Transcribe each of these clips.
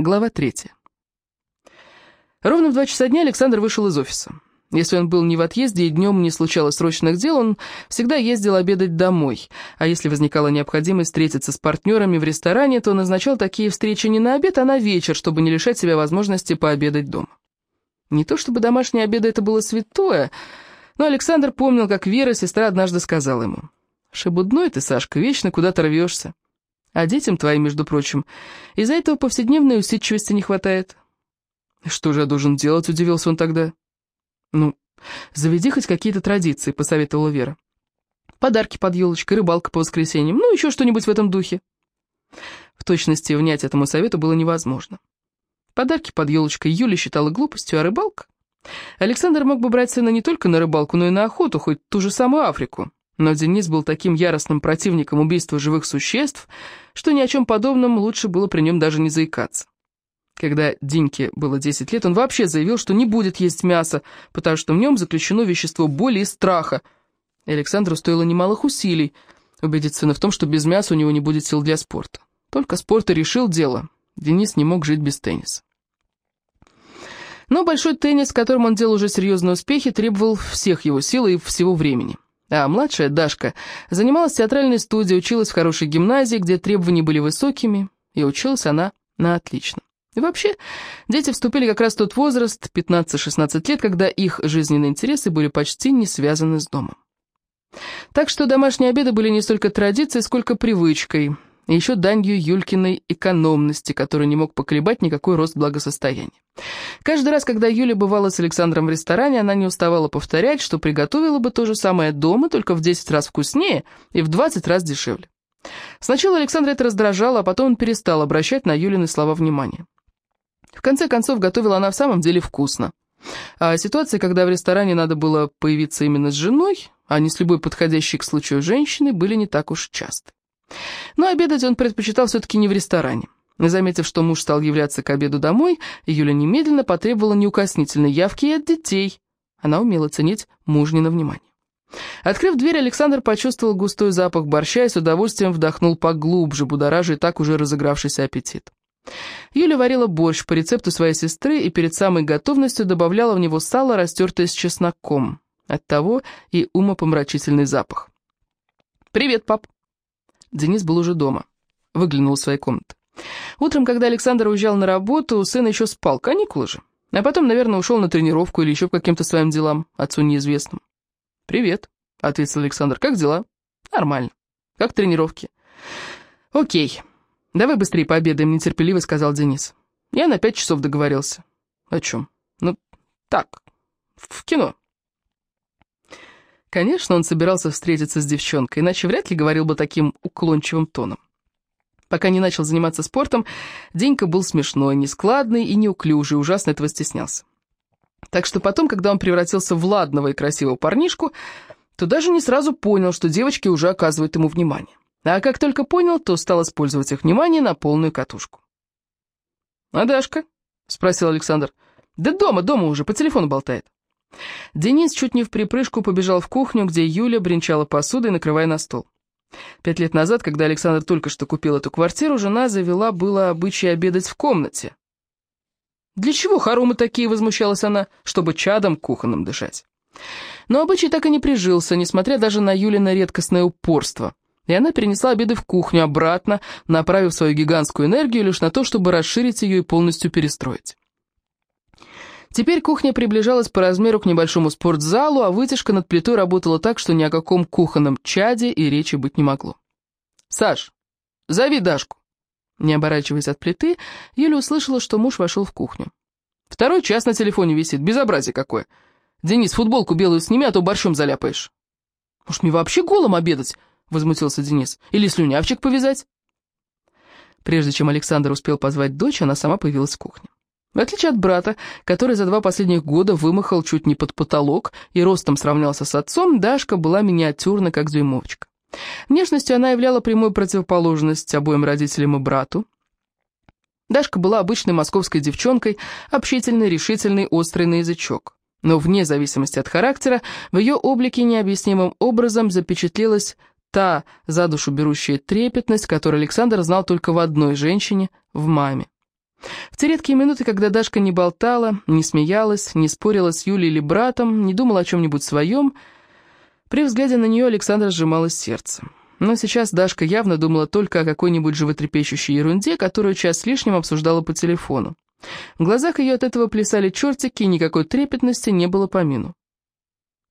Глава третья. Ровно в два часа дня Александр вышел из офиса. Если он был не в отъезде и днем не случалось срочных дел, он всегда ездил обедать домой. А если возникала необходимость встретиться с партнерами в ресторане, то назначал такие встречи не на обед, а на вечер, чтобы не лишать себя возможности пообедать дома. Не то чтобы домашние обеды это было святое, но Александр помнил, как Вера, сестра, однажды сказала ему, «Шебудной ты, Сашка, вечно куда-то рвешься. А детям твоим, между прочим, из-за этого повседневной усидчивости не хватает». «Что же я должен делать?» — удивился он тогда. «Ну, заведи хоть какие-то традиции», — посоветовала Вера. «Подарки под елочкой, рыбалка по воскресеньям, ну, еще что-нибудь в этом духе». В точности внять этому совету было невозможно. Подарки под елочкой Юля считала глупостью, а рыбалка? Александр мог бы брать сына не только на рыбалку, но и на охоту, хоть ту же самую Африку. Но Денис был таким яростным противником убийства живых существ, что ни о чем подобном лучше было при нем даже не заикаться. Когда Диньке было 10 лет, он вообще заявил, что не будет есть мясо, потому что в нем заключено вещество боли и страха. И Александру стоило немалых усилий убедить сына в том, что без мяса у него не будет сил для спорта. Только спорт и решил дело. Денис не мог жить без тенниса. Но большой теннис, которым он делал уже серьезные успехи, требовал всех его сил и всего времени. А младшая, Дашка, занималась в театральной студии, училась в хорошей гимназии, где требования были высокими, и училась она на отлично. И вообще, дети вступили как раз в тот возраст, 15-16 лет, когда их жизненные интересы были почти не связаны с домом. Так что домашние обеды были не столько традицией, сколько привычкой, и еще данью Юлькиной экономности, которую не мог поколебать никакой рост благосостояния. Каждый раз, когда Юля бывала с Александром в ресторане, она не уставала повторять, что приготовила бы то же самое дома, только в 10 раз вкуснее и в 20 раз дешевле. Сначала Александра это раздражало, а потом он перестал обращать на Юлины слова внимания. В конце концов, готовила она в самом деле вкусно. А ситуация, когда в ресторане надо было появиться именно с женой, а не с любой подходящей к случаю женщиной, были не так уж часто. Но обедать он предпочитал все-таки не в ресторане. Заметив, что муж стал являться к обеду домой, Юля немедленно потребовала неукоснительной явки и от детей. Она умела ценить мужнино внимание. Открыв дверь, Александр почувствовал густой запах борща и с удовольствием вдохнул поглубже, будоража так уже разыгравшийся аппетит. Юля варила борщ по рецепту своей сестры и перед самой готовностью добавляла в него сало, растертое с чесноком. Оттого и умопомрачительный запах. «Привет, пап!» Денис был уже дома. Выглянул из своей комнаты. Утром, когда Александр уезжал на работу, сын еще спал, каникулы же. А потом, наверное, ушел на тренировку или еще по каким-то своим делам, отцу неизвестным. «Привет», — ответил Александр. «Как дела?» «Нормально. Как тренировки?» «Окей. «Давай быстрее пообедаем», — нетерпеливо сказал Денис. Я на пять часов договорился. «О чем?» «Ну, так, в кино». Конечно, он собирался встретиться с девчонкой, иначе вряд ли говорил бы таким уклончивым тоном. Пока не начал заниматься спортом, Денька был смешной, нескладный и неуклюжий, ужасно этого стеснялся. Так что потом, когда он превратился в ладного и красивого парнишку, то даже не сразу понял, что девочки уже оказывают ему внимание. А как только понял, то стал использовать их внимание на полную катушку. «А Дашка?» — спросил Александр. «Да дома, дома уже, по телефону болтает». Денис чуть не в припрыжку побежал в кухню, где Юля бренчала посудой, накрывая на стол. Пять лет назад, когда Александр только что купил эту квартиру, жена завела было обычай обедать в комнате. «Для чего хоромы такие?» — возмущалась она, чтобы чадом кухонным дышать. Но обычай так и не прижился, несмотря даже на Юлина редкостное упорство — и она перенесла обеды в кухню обратно, направив свою гигантскую энергию лишь на то, чтобы расширить ее и полностью перестроить. Теперь кухня приближалась по размеру к небольшому спортзалу, а вытяжка над плитой работала так, что ни о каком кухонном чаде и речи быть не могло. «Саш, зови Дашку!» Не оборачиваясь от плиты, Юля услышала, что муж вошел в кухню. «Второй час на телефоне висит, безобразие какое! Денис, футболку белую сними, а то борщом заляпаешь!» «Может, мне вообще голым обедать?» — возмутился Денис. «Или слюнявчик повязать?» Прежде чем Александр успел позвать дочь, она сама появилась в кухне. В отличие от брата, который за два последних года вымахал чуть не под потолок и ростом сравнялся с отцом, Дашка была миниатюрна, как дюймовочка. Внешностью она являла прямую противоположность обоим родителям и брату. Дашка была обычной московской девчонкой, общительной, решительной, острой на язычок. Но вне зависимости от характера, в ее облике необъяснимым образом запечатлелась та за душу берущая трепетность, которую Александр знал только в одной женщине, в маме. В те редкие минуты, когда Дашка не болтала, не смеялась, не спорила с Юлей или братом, не думала о чем-нибудь своем, при взгляде на нее Александра сжималось сердце. Но сейчас Дашка явно думала только о какой-нибудь животрепещущей ерунде, которую час с лишним обсуждала по телефону. В глазах ее от этого плясали чертики, и никакой трепетности не было помину.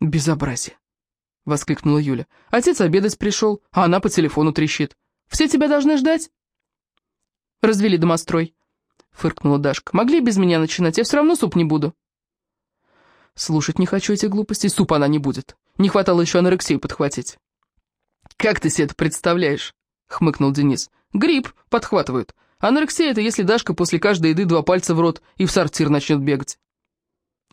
«Безобразие!» — воскликнула Юля. «Отец обедать пришел, а она по телефону трещит. Все тебя должны ждать?» «Развели домострой», — фыркнула Дашка. «Могли без меня начинать, я все равно суп не буду». «Слушать не хочу эти глупости, суп она не будет. Не хватало еще анорексию подхватить». «Как ты себе это представляешь?» — хмыкнул Денис. «Грипп подхватывают. Анорексия — это если Дашка после каждой еды два пальца в рот и в сортир начнет бегать».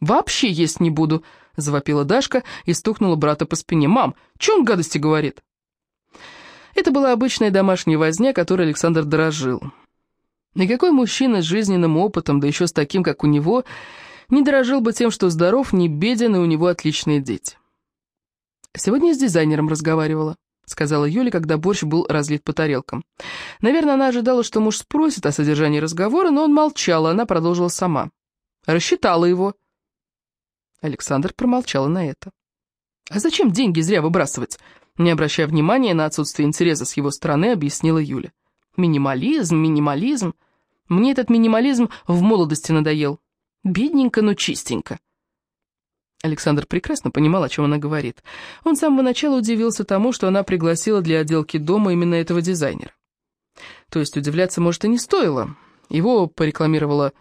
«Вообще есть не буду», — завопила Дашка и стукнула брата по спине. «Мам, чё он гадости говорит?» Это была обычная домашняя возня, которой Александр дорожил. Никакой мужчина с жизненным опытом, да еще с таким, как у него, не дорожил бы тем, что здоров, не беден, и у него отличные дети. Сегодня с дизайнером разговаривала сказала Юля, когда борщ был разлит по тарелкам. Наверное, она ожидала, что муж спросит о содержании разговора, но он молчал, а она продолжила сама. Рассчитала его. Александр промолчал на это. «А зачем деньги зря выбрасывать?» Не обращая внимания на отсутствие интереса с его стороны, объяснила Юля. «Минимализм, минимализм. Мне этот минимализм в молодости надоел. Бедненько, но чистенько». Александр прекрасно понимал, о чем она говорит. Он с самого начала удивился тому, что она пригласила для отделки дома именно этого дизайнера. То есть удивляться, может, и не стоило. Его порекламировала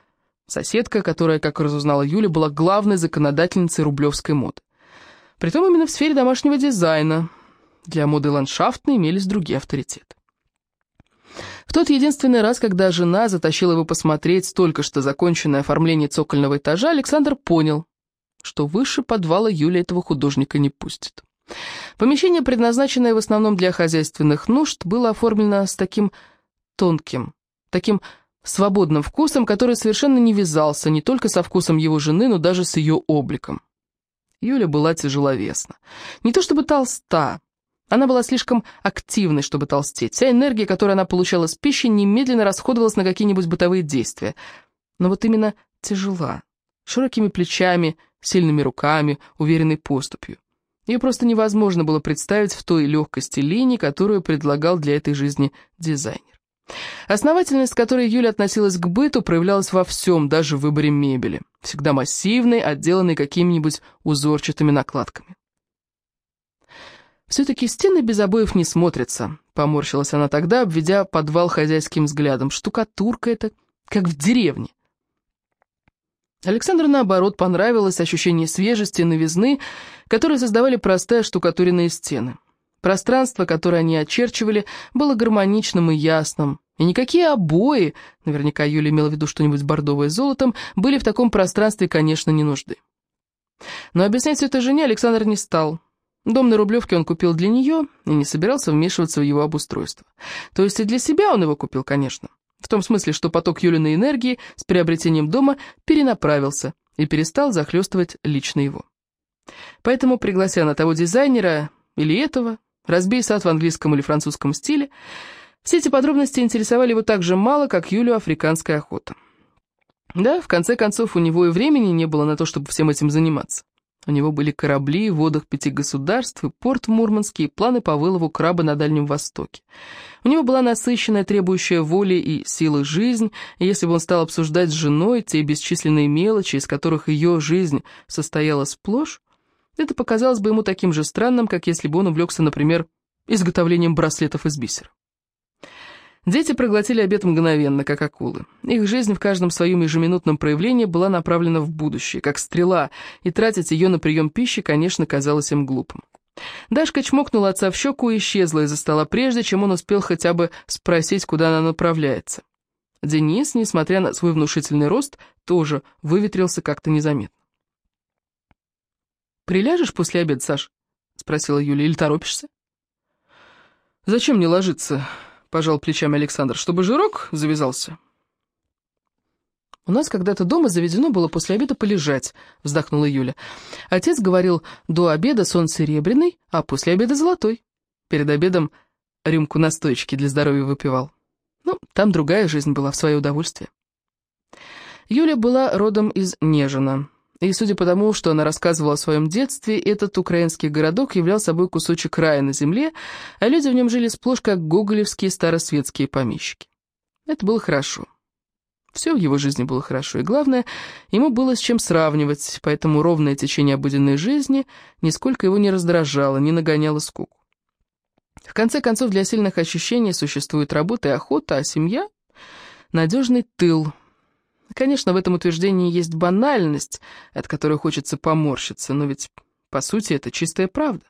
соседка, которая, как разузнала Юля, была главной законодательницей рублевской моды. Притом именно в сфере домашнего дизайна. Для моды ландшафтной имелись другие авторитеты. В тот единственный раз, когда жена затащила его посмотреть только что законченное оформление цокольного этажа, Александр понял, что выше подвала Юля этого художника не пустит. Помещение, предназначенное в основном для хозяйственных нужд, было оформлено с таким тонким, таким свободным вкусом, который совершенно не вязался не только со вкусом его жены, но даже с ее обликом. Юля была тяжеловесна. Не то чтобы толста, она была слишком активной, чтобы толстеть. Вся энергия, которую она получала с пищей, немедленно расходовалась на какие-нибудь бытовые действия. Но вот именно тяжела, широкими плечами, сильными руками, уверенной поступью. Ее просто невозможно было представить в той легкости линии, которую предлагал для этой жизни дизайнер. Основательность, с которой Юля относилась к быту, проявлялась во всем, даже в выборе мебели. Всегда массивной, отделанной какими-нибудь узорчатыми накладками. «Все-таки стены без обоев не смотрятся», — поморщилась она тогда, обведя подвал хозяйским взглядом. «Штукатурка это, как в деревне. Александру, наоборот, понравилось ощущение свежести новизны, которые создавали простые штукатуренные стены. Пространство, которое они очерчивали, было гармоничным и ясным, и никакие обои, наверняка Юля имела в виду что-нибудь бордовое с золотом, были в таком пространстве, конечно, не нужды. Но объяснять все это жене Александр не стал. Дом на Рублевке он купил для нее и не собирался вмешиваться в его обустройство. То есть и для себя он его купил, конечно. В том смысле, что поток Юлиной энергии с приобретением дома перенаправился и перестал захлестывать лично его. Поэтому, приглася на того дизайнера или этого, разбей сад в английском или французском стиле, все эти подробности интересовали его так же мало, как Юлю африканская охота. Да, в конце концов, у него и времени не было на то, чтобы всем этим заниматься. У него были корабли в водах пяти государств, и порт в Мурманске, и планы по вылову краба на Дальнем Востоке. У него была насыщенная, требующая воли и силы жизнь, и если бы он стал обсуждать с женой те бесчисленные мелочи, из которых ее жизнь состояла сплошь, это показалось бы ему таким же странным, как если бы он увлекся, например, изготовлением браслетов из бисера. Дети проглотили обед мгновенно, как акулы. Их жизнь в каждом своем ежеминутном проявлении была направлена в будущее, как стрела, и тратить ее на прием пищи, конечно, казалось им глупым. Дашка чмокнула отца в щеку и исчезла из-за стола, прежде чем он успел хотя бы спросить, куда она направляется. Денис, несмотря на свой внушительный рост, тоже выветрился как-то незаметно. «Приляжешь после обеда, Саш?» — спросила Юля. «Или торопишься?» «Зачем мне ложиться?» — пожал плечами Александр, — чтобы жирок завязался. «У нас когда-то дома заведено было после обеда полежать», — вздохнула Юля. «Отец говорил, до обеда сон серебряный, а после обеда золотой. Перед обедом рюмку настойчики для здоровья выпивал. Ну, там другая жизнь была, в свое удовольствие». Юля была родом из Нежина. И судя по тому, что она рассказывала о своем детстве, этот украинский городок являл собой кусочек рая на земле, а люди в нем жили сплошь как гоголевские старосветские помещики. Это было хорошо. Все в его жизни было хорошо, и главное, ему было с чем сравнивать, поэтому ровное течение обыденной жизни нисколько его не раздражало, не нагоняло скуку. В конце концов, для сильных ощущений существует работа и охота, а семья — надежный тыл — Конечно, в этом утверждении есть банальность, от которой хочется поморщиться, но ведь, по сути, это чистая правда.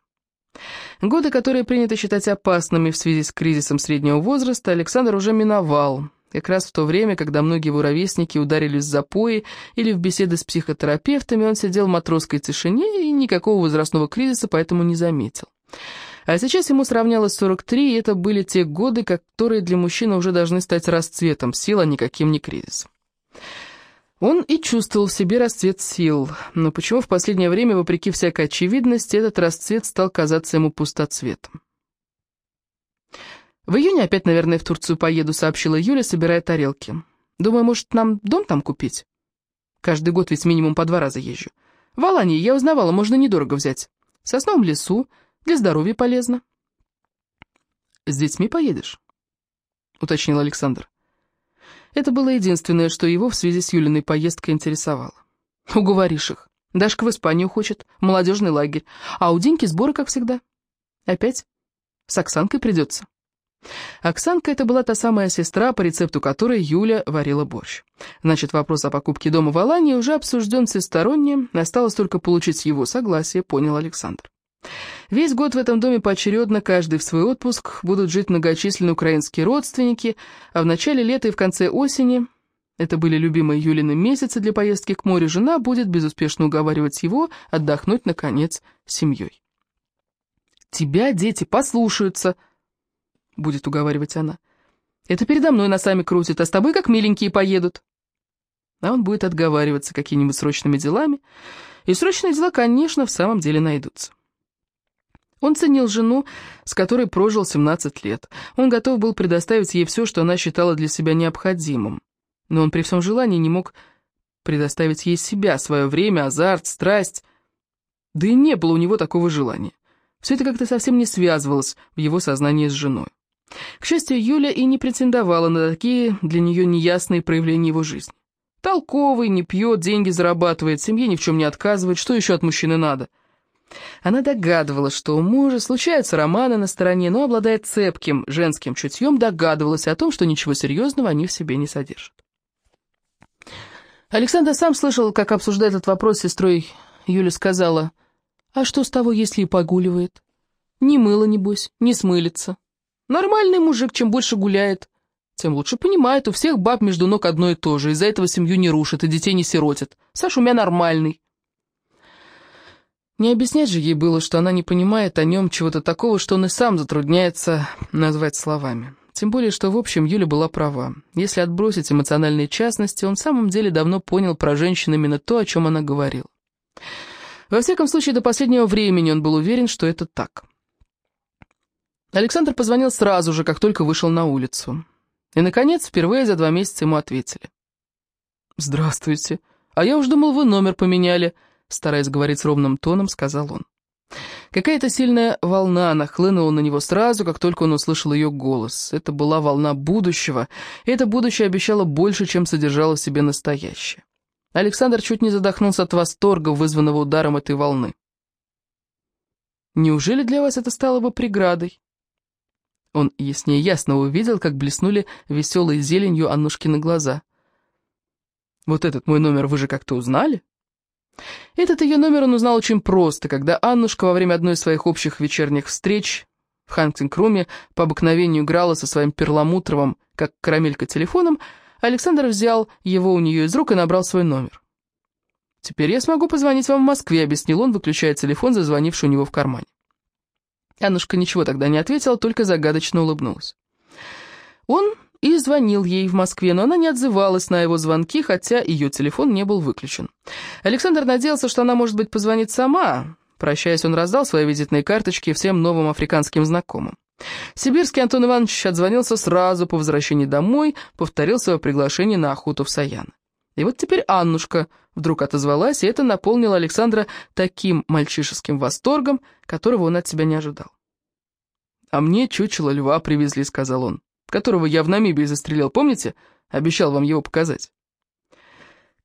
Годы, которые принято считать опасными в связи с кризисом среднего возраста, Александр уже миновал, как раз в то время, когда многие его ровесники ударились в запои или в беседы с психотерапевтами, он сидел в матросской тишине и никакого возрастного кризиса поэтому не заметил. А сейчас ему сравнялось 43, и это были те годы, которые для мужчины уже должны стать расцветом сил, а никаким не кризисом. Он и чувствовал в себе расцвет сил, но почему в последнее время, вопреки всякой очевидности, этот расцвет стал казаться ему пустоцветом? «В июне опять, наверное, в Турцию поеду», — сообщила Юля, собирая тарелки. «Думаю, может, нам дом там купить? Каждый год ведь минимум по два раза езжу. В Алании, я узнавала, можно недорого взять. В сосновом лесу, для здоровья полезно». «С детьми поедешь?» — уточнил Александр. Это было единственное, что его в связи с Юлиной поездкой интересовало. Уговоришь их. Дашка в Испанию хочет, молодежный лагерь. А у Диньки сборы, как всегда. Опять? С Оксанкой придется. Оксанка — это была та самая сестра, по рецепту которой Юля варила борщ. Значит, вопрос о покупке дома в Алании уже обсужден всесторонне, осталось только получить его согласие, понял Александр. Весь год в этом доме поочередно, каждый в свой отпуск, будут жить многочисленные украинские родственники, а в начале лета и в конце осени, это были любимые Юлины месяцы для поездки к морю, жена будет безуспешно уговаривать его отдохнуть, наконец, семьей. «Тебя дети послушаются», — будет уговаривать она. «Это передо мной носами крутит, а с тобой как миленькие поедут». А он будет отговариваться какими-нибудь срочными делами, и срочные дела, конечно, в самом деле найдутся. Он ценил жену, с которой прожил 17 лет. Он готов был предоставить ей все, что она считала для себя необходимым. Но он при всем желании не мог предоставить ей себя, свое время, азарт, страсть. Да и не было у него такого желания. Все это как-то совсем не связывалось в его сознании с женой. К счастью, Юля и не претендовала на такие для нее неясные проявления его жизни. Толковый, не пьет, деньги зарабатывает, семье ни в чем не отказывает, что еще от мужчины надо – она догадывалась, что у мужа случаются романы на стороне, но, обладая цепким женским чутьем, догадывалась о том, что ничего серьезного они в себе не содержат. Александр сам слышал, как обсуждает этот вопрос с сестрой. Юля сказала, «А что с того, если и погуливает? Не мыло, небось, не смылится. Нормальный мужик, чем больше гуляет, тем лучше понимает, у всех баб между ног одно и то же, из-за этого семью не рушит и детей не сиротит. Саша у меня нормальный». Не объяснять же ей было, что она не понимает о нем чего-то такого, что он и сам затрудняется назвать словами. Тем более, что в общем Юля была права. Если отбросить эмоциональные частности, он в самом деле давно понял про женщин именно то, о чем она говорила. Во всяком случае, до последнего времени он был уверен, что это так. Александр позвонил сразу же, как только вышел на улицу. И, наконец, впервые за два месяца ему ответили. «Здравствуйте. А я уж думал, вы номер поменяли», стараясь говорить ровным тоном, сказал он. Какая-то сильная волна нахлынула на него сразу, как только он услышал ее голос. Это была волна будущего, и это будущее обещало больше, чем содержало в себе настоящее. Александр чуть не задохнулся от восторга, вызванного ударом этой волны. «Неужели для вас это стало бы преградой?» Он яснее ясно увидел, как блеснули веселой зеленью Аннушкины глаза. «Вот этот мой номер вы же как-то узнали?» Этот ее номер он узнал очень просто, когда Аннушка во время одной из своих общих вечерних встреч в Хантинг-руме по обыкновению играла со своим перламутровым, как карамелька, телефоном, Александр взял его у нее из рук и набрал свой номер. «Теперь я смогу позвонить вам в Москве», — объяснил он, выключая телефон, зазвонивший у него в кармане. Аннушка ничего тогда не ответила, только загадочно улыбнулась. Он и звонил ей в Москве, но она не отзывалась на его звонки, хотя ее телефон не был выключен. Александр надеялся, что она, может быть, позвонит сама. Прощаясь, он раздал свои визитные карточки всем новым африканским знакомым. Сибирский Антон Иванович отзвонился сразу по возвращении домой, повторил свое приглашение на охоту в Саян. И вот теперь Аннушка вдруг отозвалась, и это наполнило Александра таким мальчишеским восторгом, которого он от себя не ожидал. «А мне чучело льва привезли», — сказал он, «которого я в Намибии застрелил, помните? Обещал вам его показать».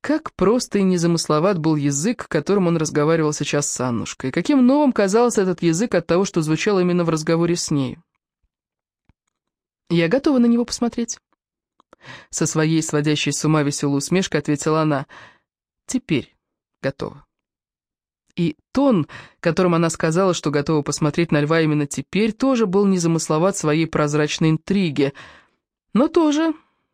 Как просто и незамысловат был язык, которым он разговаривал сейчас с Аннушкой, каким новым казался этот язык от того, что звучал именно в разговоре с нею. «Я готова на него посмотреть». Со своей сводящей с ума веселой усмешкой ответила она. «Теперь готова». И тон, которым она сказала, что готова посмотреть на льва именно теперь, тоже был незамысловат своей прозрачной интриги. Но тоже,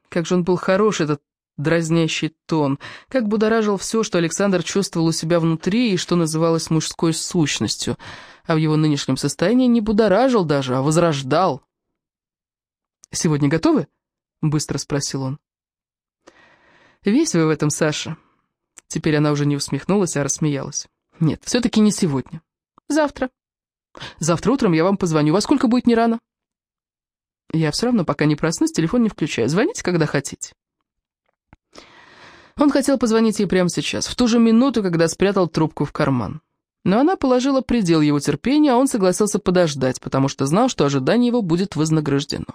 как же он был хорош, этот дразнящий тон, как будоражил все, что Александр чувствовал у себя внутри и что называлось мужской сущностью, а в его нынешнем состоянии не будоражил даже, а возрождал. «Сегодня готовы?» — быстро спросил он. «Весь вы в этом, Саша». Теперь она уже не усмехнулась, а рассмеялась. «Нет, все-таки не сегодня. Завтра. Завтра утром я вам позвоню. Во сколько будет не рано?» «Я все равно, пока не проснусь, телефон не включаю. Звоните, когда хотите». Он хотел позвонить ей прямо сейчас, в ту же минуту, когда спрятал трубку в карман. Но она положила предел его терпению, а он согласился подождать, потому что знал, что ожидание его будет вознаграждено.